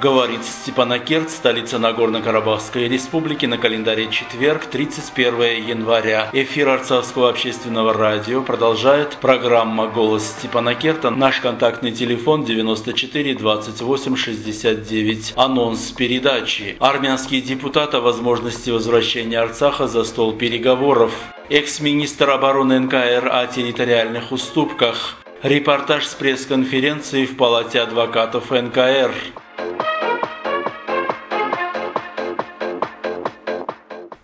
Говорит Степанакерт, столица Нагорно-Карабахской республики, на календаре четверг, 31 января. Эфир Арцахского общественного радио продолжает программа «Голос Степанакерта». Наш контактный телефон 94 28 69. Анонс передачи. Армянские депутаты о возможности возвращения Арцаха за стол переговоров. Экс-министр обороны НКР о территориальных уступках. Репортаж с пресс-конференции в Палате адвокатов НКР.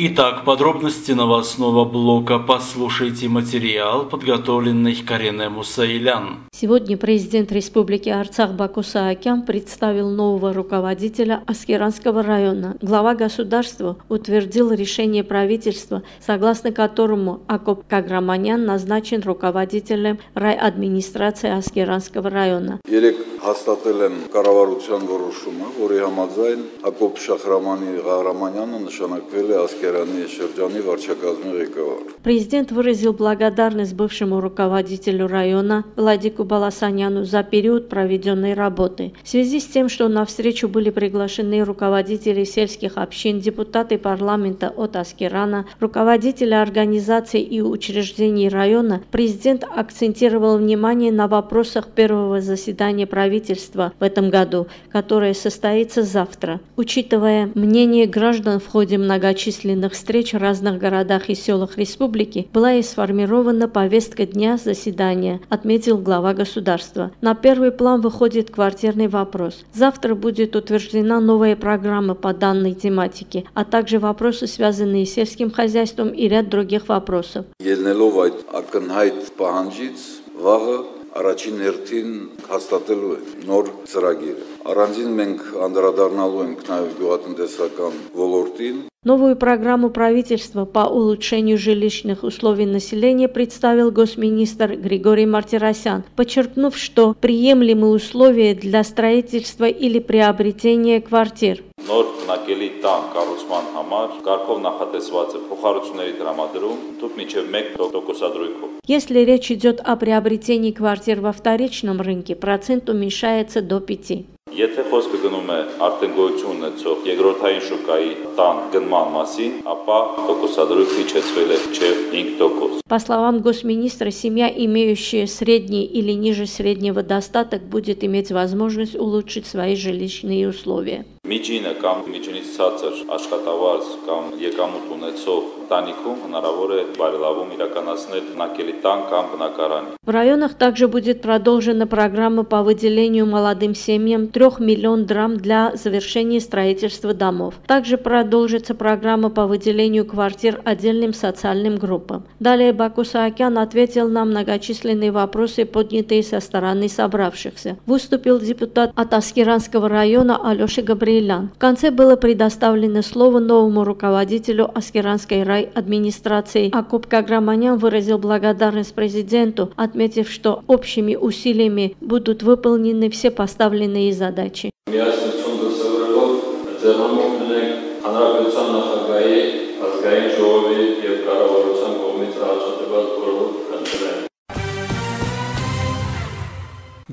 Итак, подробности новостного блока. Послушайте материал, подготовленный Кариной Мусаилян. Сегодня президент Республики Арцах Баку Саакян представил нового руководителя Аскеранского района. Глава государства утвердил решение правительства, согласно которому Акоп Каграманян назначен руководителем райадминистрации Аскеранского района. հաստատել եմ կառավարության որոշումը, որի համաձայն Ակոբ Շախրամանի Ղահրամանյանը նշանակվել է Президент выразил благодарность бывшему руководителю района Владику Баласаняну за период проведенной работы. В связи с тем, что на встречу были приглашены руководители сельских общин, депутаты парламента от Аскерана, руководители организаций и учреждений района, президент акцентировал внимание на вопросах первого заседания правительства в этом году, которое состоится завтра, учитывая мнение граждан в ходе многочисленных встреч в разных городах и селах республики, была и сформирована повестка дня заседания, отметил глава государства. На первый план выходит квартирный вопрос. Завтра будет утверждена новая программа по данной тематике, а также вопросы, связанные с сельским хозяйством и ряд других вопросов առաջին հերթին հաստատելու են նոր ծրագիրը։ Առանձին մենք անդրադառնալու ենք նաև գյուղատնտեսական ոլորտին, Новую программу правительства по улучшению жилищных условий населения представил госминистр Григорий Мартиросян, подчеркнув, что приемлемые условия для строительства или приобретения квартир. Նոր բնակելի տան կառուցման համար կարգով նախատեսված է փոխառությունների տրամադրում ընդհանուր մինչև 1% դրույքով։ Если речь идет о приобретении квартир во вторичном рынке, процент уменьшается до 5%. Եթե խոսքը գնում է արդեն գոյություն ունեցող երկրորդային շուկայի տան գնման մասին, ապա տոկոսադրույքը իջեցվել է մինչև 5%։ По словам госминистра, семья, имеющая средний или ниже среднего достаток, будет иметь возможность улучшить свои жилищные условия միջինը կամ միջինից ցածր աշխատավարձ կամ եկամուտ ունեցող տանիքում հնարավոր է բարելավում իրականացնել բնակելի տան կամ բնակարանի։ В районах также будет продолжена программа по выделению молодым семьям 3 миллион драм для завершения строительства домов. Также продолжится программа по выделению квартир отдельным социальным группам. Далее Баку Саакян ответил на многочисленные вопросы, поднятые со стороны собравшихся. Выступил депутат от Аскеранского района Алеша Габриэль Ильян. В конце было предоставлено слово новому руководителю Аскеранской райадминистрации. Акуб Каграманян выразил благодарность президенту, отметив, что общими усилиями будут выполнены все поставленные задачи. ազգային ժողովի եւ կառավարության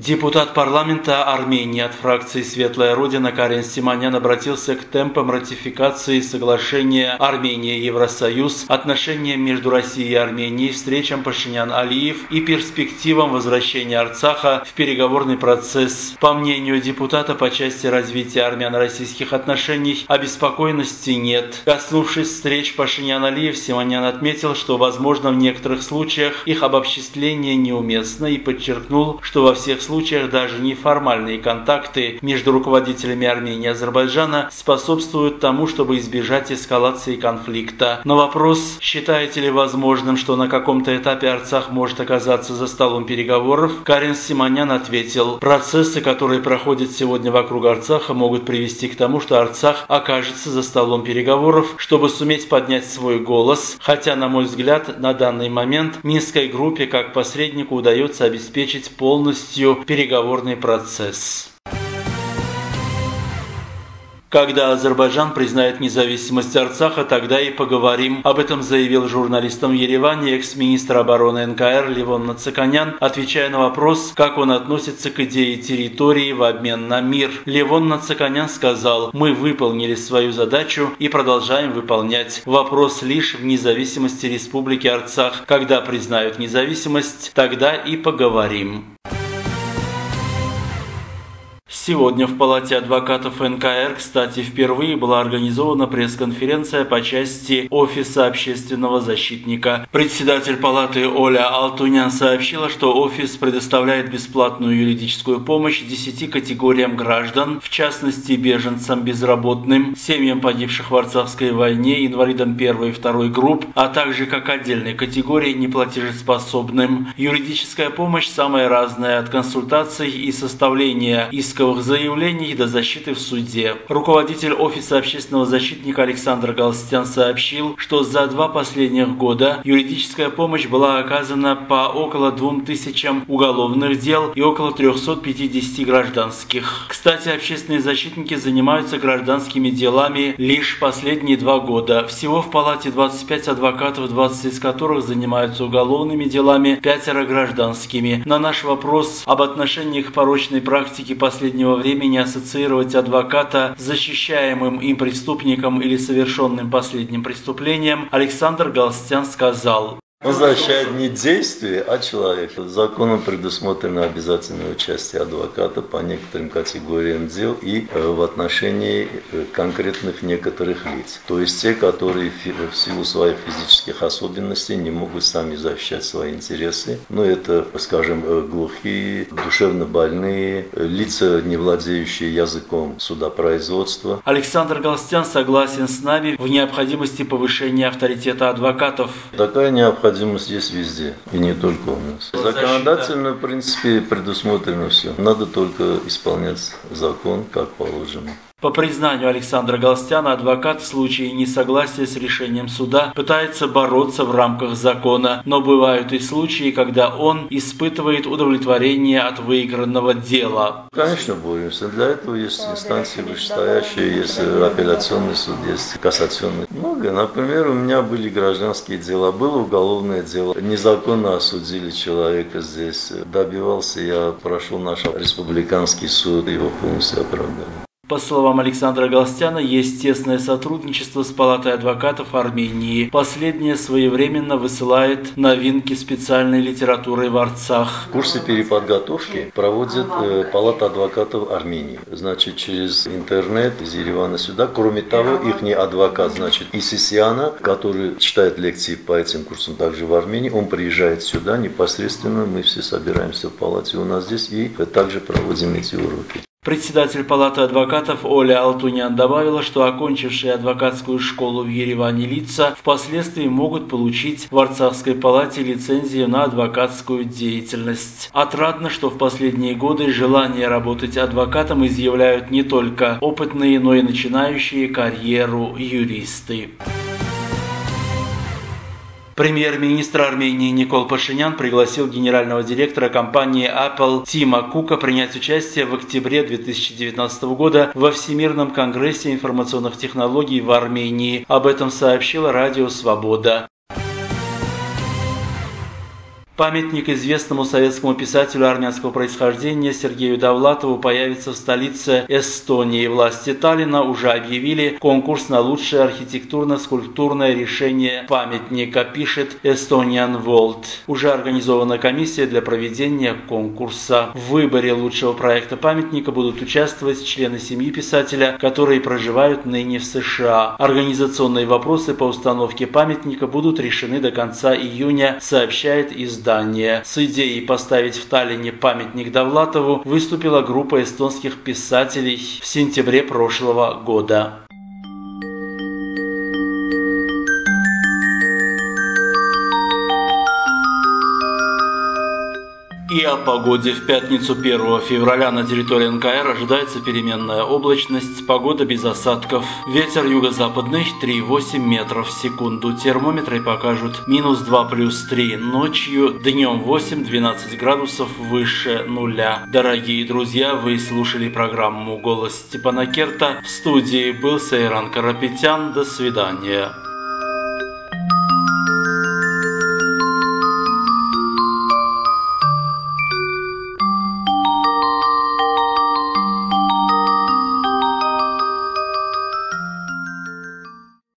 Депутат парламента Армении от фракции «Светлая Родина» Карен Симонян обратился к темпам ратификации соглашения Армения-Евросоюз, отношениям между Россией и Арменией, встречам Пашинян-Алиев и перспективам возвращения Арцаха в переговорный процесс. По мнению депутата, по части развития армяно-российских отношений обеспокоенности нет. Коснувшись встреч Пашинян-Алиев, Симонян отметил, что, возможно, в некоторых случаях их обобществление неуместно и подчеркнул, что во всех случаях даже неформальные контакты между руководителями Армении и Азербайджана способствуют тому, чтобы избежать эскалации конфликта. На вопрос, считаете ли возможным, что на каком-то этапе Арцах может оказаться за столом переговоров, Карен Симонян ответил, процессы, которые проходят сегодня вокруг Арцаха, могут привести к тому, что Арцах окажется за столом переговоров, чтобы суметь поднять свой голос, хотя, на мой взгляд, на данный момент Минской группе как посреднику удается обеспечить полностью переговорный процесс. Когда Азербайджан признает независимость Арцаха, тогда и поговорим. Об этом заявил журналистам в Ереване экс-министр обороны НКР Ливон Нацаканян, отвечая на вопрос, как он относится к идее территории в обмен на мир. Ливон Нацаканян сказал, мы выполнили свою задачу и продолжаем выполнять. Вопрос лишь в независимости Республики Арцах. Когда признают независимость, тогда и поговорим. Сегодня в Палате адвокатов НКР, кстати, впервые была организована пресс-конференция по части Офиса общественного защитника. Председатель Палаты Оля Алтунян сообщила, что офис предоставляет бесплатную юридическую помощь 10 категориям граждан, в частности беженцам, безработным, семьям погибших в Арцахской войне, инвалидам первой и второй групп, а также как отдельной категории неплатежеспособным. Юридическая помощь самая разная, от консультаций и составления исковых заявлений до защиты в суде. Руководитель Офиса общественного защитника Александр Галстян сообщил, что за два последних года юридическая помощь была оказана по около двум тысячам уголовных дел и около 350 гражданских. Кстати, общественные защитники занимаются гражданскими делами лишь последние два года. Всего в палате 25 адвокатов, 20 из которых занимаются уголовными делами, пятеро гражданскими. На наш вопрос об отношении к порочной практике последнего последнего времени ассоциировать адвоката с защищаемым им преступником или совершенным последним преступлением, Александр Галстян сказал, он защищает не действие, а человека. Законом предусмотрено обязательное участие адвоката по некоторым категориям дел и э, в отношении э, конкретных некоторых лиц. То есть те, которые в силу своих физических особенностей не могут сами защищать свои интересы. Ну, это, скажем, э, глухие, душевно больные, лица, не владеющие языком судопроизводства. Александр Галстян согласен с нами в необходимости повышения авторитета адвокатов. Такая необходимость необходимость есть везде, и не только у нас. Законодательно, в принципе, предусмотрено все. Надо только исполнять закон, как положено. По признанию Александра Галстяна, адвокат в случае несогласия с решением суда пытается бороться в рамках закона, но бывают и случаи, когда он испытывает удовлетворение от выигранного дела. Конечно, боремся. Для этого есть инстанции вышестоящие, есть апелляционный суд, есть кассационный. Много. Например, у меня были гражданские дела, было уголовное дело. Незаконно осудили человека здесь. Добивался я, прошел наш республиканский суд, его полностью оправдали. По словам Александра Галстяна, есть тесное сотрудничество с Палатой адвокатов Армении. Последняя своевременно высылает новинки специальной литературы в Арцах. Курсы переподготовки проводит э, Палата адвокатов Армении. Значит, через интернет из Еревана сюда. Кроме того, их адвокат, значит, Исисиана, который читает лекции по этим курсам также в Армении, он приезжает сюда непосредственно, мы все собираемся в палате у нас здесь и также проводим эти уроки. Председатель Палаты адвокатов Оля Алтунян добавила, что окончившие адвокатскую школу в Ереване лица впоследствии могут получить в Арцахской палате лицензию на адвокатскую деятельность. Отрадно, что в последние годы желание работать адвокатом изъявляют не только опытные, но и начинающие карьеру юристы. Премьер-министр Армении Никол Пашинян пригласил генерального директора компании Apple Тима Кука принять участие в октябре 2019 года во Всемирном конгрессе информационных технологий в Армении. Об этом сообщила Радио Свобода. Памятник известному советскому писателю армянского происхождения Сергею Довлатову появится в столице Эстонии. Власти Таллина уже объявили конкурс на лучшее архитектурно-скульптурное решение памятника, пишет Estonian World. Уже организована комиссия для проведения конкурса. В выборе лучшего проекта памятника будут участвовать члены семьи писателя, которые проживают ныне в США. Организационные вопросы по установке памятника будут решены до конца июня, сообщает издание издания. С идеей поставить в Таллине памятник Довлатову выступила группа эстонских писателей в сентябре прошлого года. И о погоде. В пятницу 1 февраля на территории НКР ожидается переменная облачность, погода без осадков. Ветер юго-западный 3,8 метров в секунду. Термометры покажут минус 2 плюс 3 ночью, днем 8-12 градусов выше нуля. Дорогие друзья, вы слушали программу «Голос Степана Керта». В студии был Сейран Карапетян. До свидания.